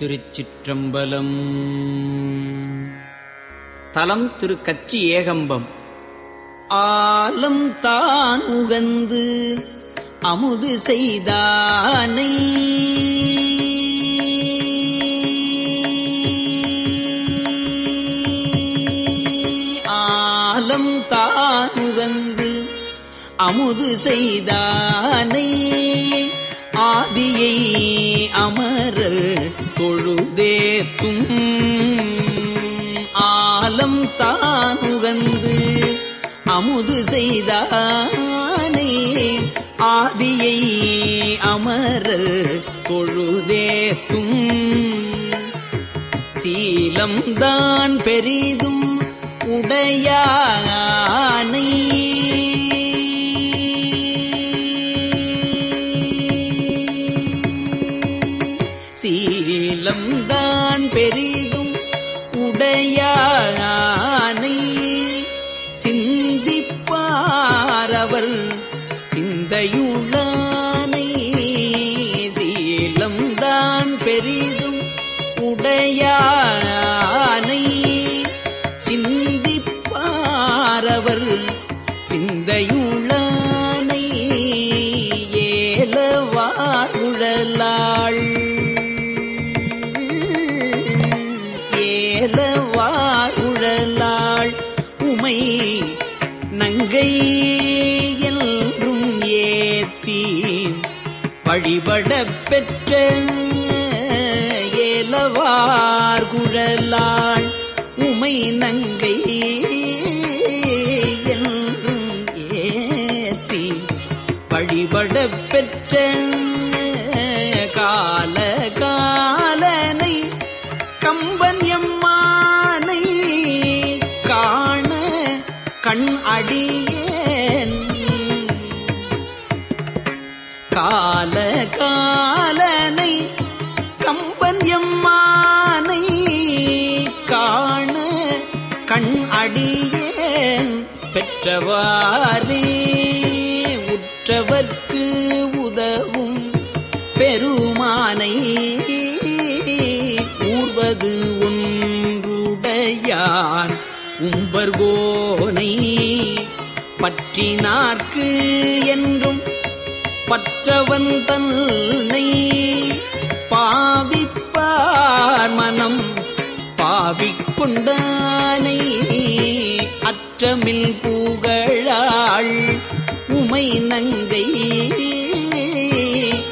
திருச்சிற்றம்பலம். தலம் திரு கச்சி ஏகம்பம். ஆலம் தான் உகந்து அமுது செய்தானை. ஆலம் தான் உகந்து அமுது செய்தானை. ஆதியை அமரர் தொழுதேத்தும் ஆலம் தானுகந்து அமுது செய்தானே. ஆதியை அமரர் தொழுதேத்தும் சீலம்தான் பெரிதும் உடையானை. சிந்திப்பாரவர் சிந்தையுளானை சீலம்தான் பெரிதும் உடையானை. சிந்திப்பாரவர் சிந்தையுளானை ஏலவார் உழலாள் ஏலவார் உழலாள் உமை நங்கை வழிபடப் பெற்ற ஏலவார் குழலாள் உமை நங்கை என்றும் ஏத்தி வழிபடப் பெற்ற கால காலனை கம்பன் எம்மானை காண கண் அடியேன் கால காலனை கம்பன் எம்மானை காண கண் அடியேன் பெற்றவாரே உற்றவர்க்கு உதவும் பெருமானை ஊர்வது ஒன்றுடையான் உம்பர்கோனை பற்றினார்க்கு என்றும் மற்றவன் தன்னை பாவிப்பார் மனம். பாவிக்கொண்டானை அற்றமில் புகழாள். உமை நங்கை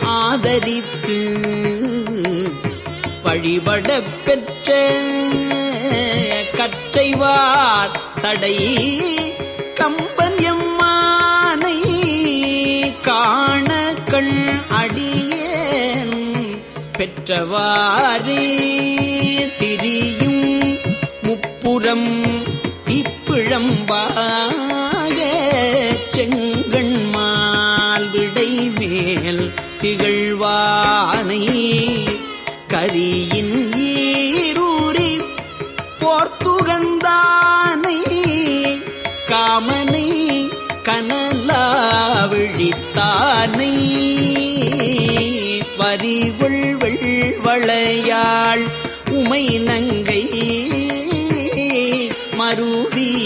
ஆதரித்து வழிபட பெற்ற கற்றைவார் சடை. பெற்றவாரே திரியும் முப்புறம் இப்பிழம்பாக செங்கண் விடை மேல் திகழ்வானை கரியின் ஈரூரி போர்த்துகந்தானை காமனை கனலா விழித்தானை வளையாள். உமை நங்கை மருவியேத்தி.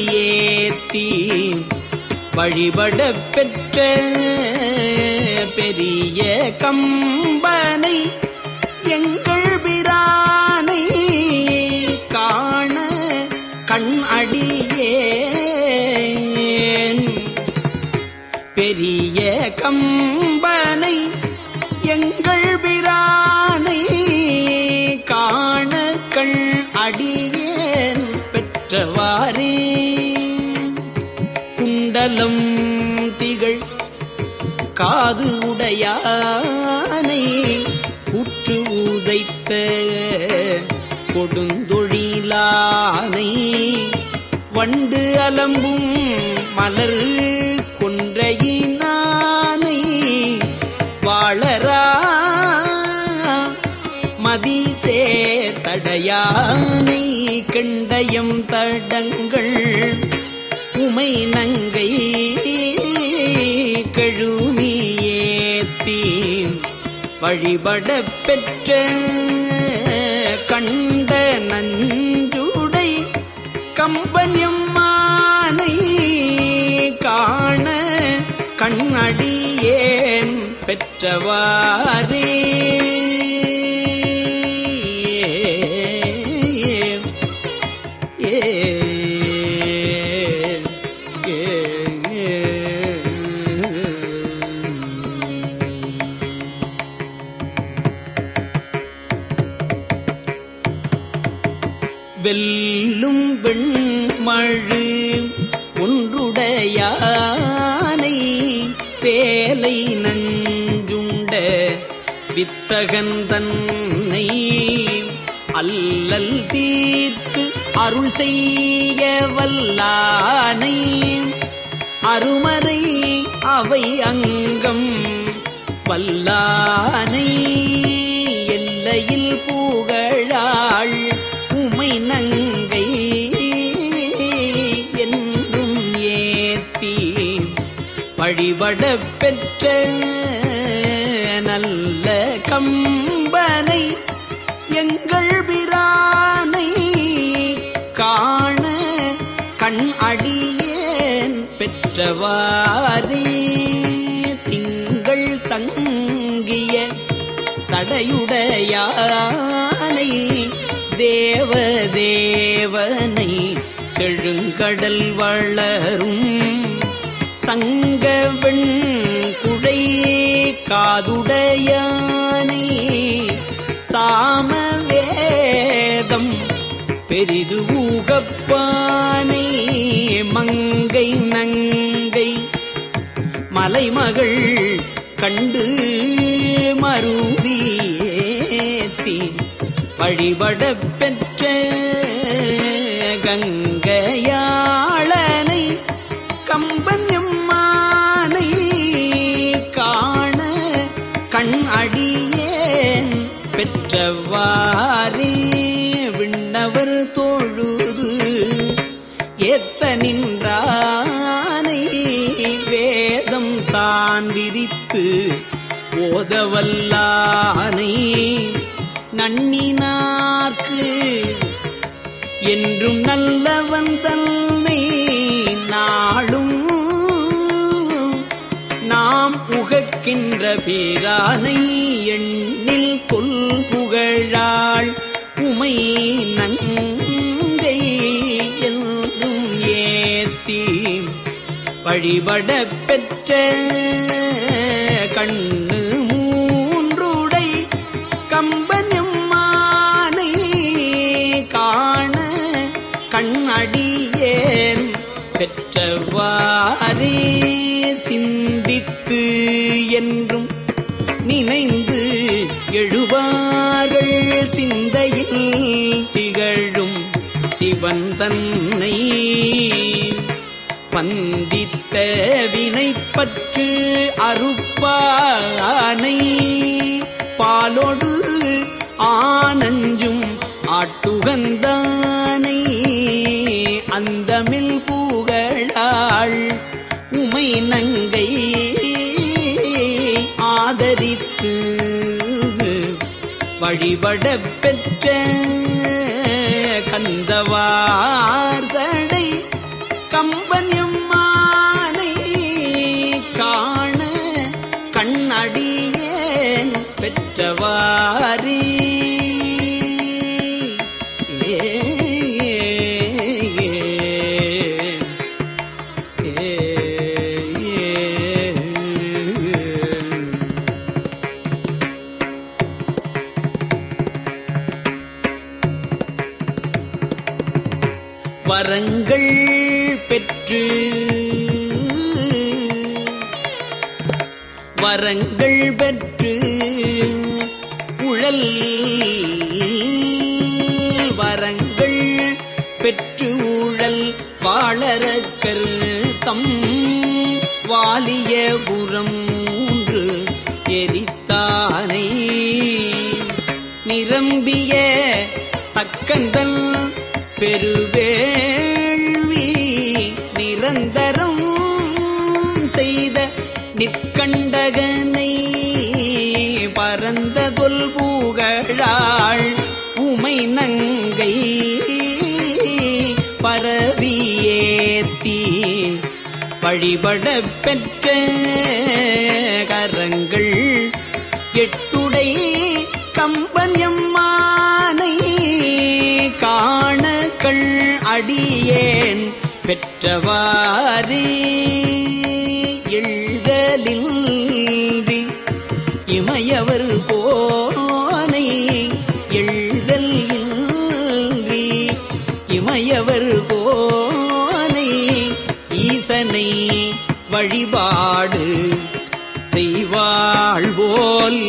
வழிபட பெற்ற பெரிய கம்பனை எங்கள் பிரானை காண கண் அடியேன். பெரிய கம்ப அடியேன் பெற்றவாரே குண்டலம் திகழ் காது உடையானை கூற்று உதைத்த கொடுந்தொழிலானை வண்டு அலம்பும் மலர் கொன்றையினானை வாழரா மதிசே சடையானை கண்டயம் தடங்கள். உமை நங்கை கழுமியேத்தி வழிபட பெற்ற கண்ட நஞ்சுடை கம்பன்யம்மானை காண கண்ணடியேன் பெற்றவாரே வெல்லும் வெண்மழு ஒன்றுடையானை பேலை நஞ்சுண்ட வித்தகன் தன்னை அல்லல் தீர்த்து அருள் செய்ய வல்லானை. அருமறை அவை அங்கம் வல்லானை. வழிபட பெற்ற நல்ல கம்பனை எங்கள் பிரானை காண கண் அடியேன் பெற்றவாரே திங்கள் தங்கிய சடையுடையானை தேவதேவனை செழுங்கடல் வளரும் சங்கவெண் குழை காதுடையானை. சாமவேதம் பெரிது ஊகப்பானை. மங்கை நங்கை மலைமகள் கண்டு மருவியேத்தி. வழிபட பெற்ற கங்கையா ஏற்றவாரி விண்ணவர் தோழுது எத்த நின்றானை வேதம் தான் விரித்து ஓதவல்லானை நன்னினார்க்கு என்றும் நல்லவன் தன்னை நாளும் நாம் உகக்கின்ற பேரானை எண்ணில் புகழாள் உமை நங்கை என்றும் ஏத்தி வழிபட பெற்ற கண்ணு மூன்றுடை கம்பனம்மானை காண கண்ணடியேன் பெற்றவாரே சிந்தித்து என்றும் நினைந்து எழுவார்கள் சிந்தையில் திகழும் சிவன் தன்னை பந்தித்த வினைப்பற்று அறுப்பானை பாலோடு ஆனஞ்சும் ஆட்டுகந்தானை அந்தமில் புகழாள் வழிபட பெற்ற கந்தவார் வரங்கள் பெற்று உழல் வரங்கள் பெற்று ஊழல் வாழறக்கர் தம் வாலிய புறம் மூன்று எரித்தானை. நிரம்பிய தக்கந்தல் பெருவேள்வி நிற்கண்டகனை பரந்த தொல்பூகழாள் உமை நங்கை பரவியேத்தி வழிபட பெற்ற கரங்கள் எட்டுடை கம்பன் எம்மானை காணக்கள் அடியேன் பெற்றவாரே எழ்தலின்றி இமையவர் போனை எழுதல் இன்றி இமையவர் போனை ஈசனை வழிபாடு செய்வாழ்வோல்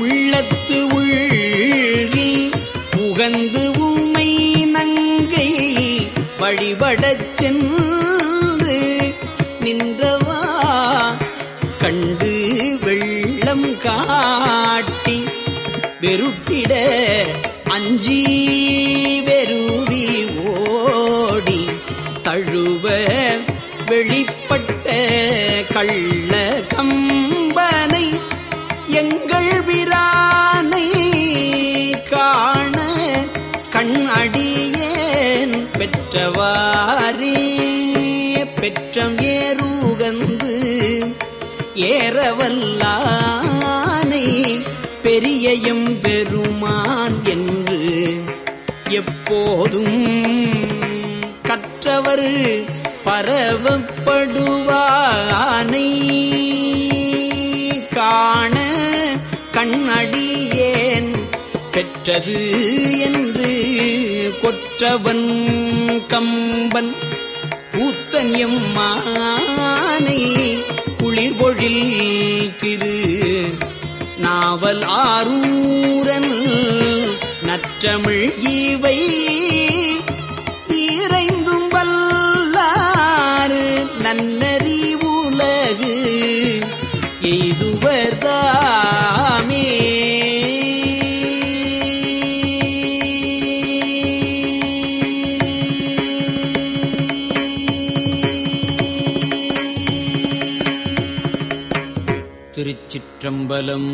உள்ளத்து உள்ளி உகந்து உமை நங்கை வழிபடச் வெருட்டிட அஞ்சி வெறுவி ஓடி தழுவ வெளிப்பட்ட கள்ள கம்பனை எங்கள் விரானை காண கண் அடியேன் பெற்றவாரே பெற்றம் ஏறுகந்து ஏறவல்லானை பெரியயம் பெருமான் என்று எப்போதும் கற்றவர் பரவப்படுவானை காண கண்ணடியேன் பெற்றது என்று கொற்றவன் கம்பன் கூத்தன் எம்மானை குளிர்பொழில் திரு நாவல் ஆரூரன் நற்றமிழ் இவை शम्बलम्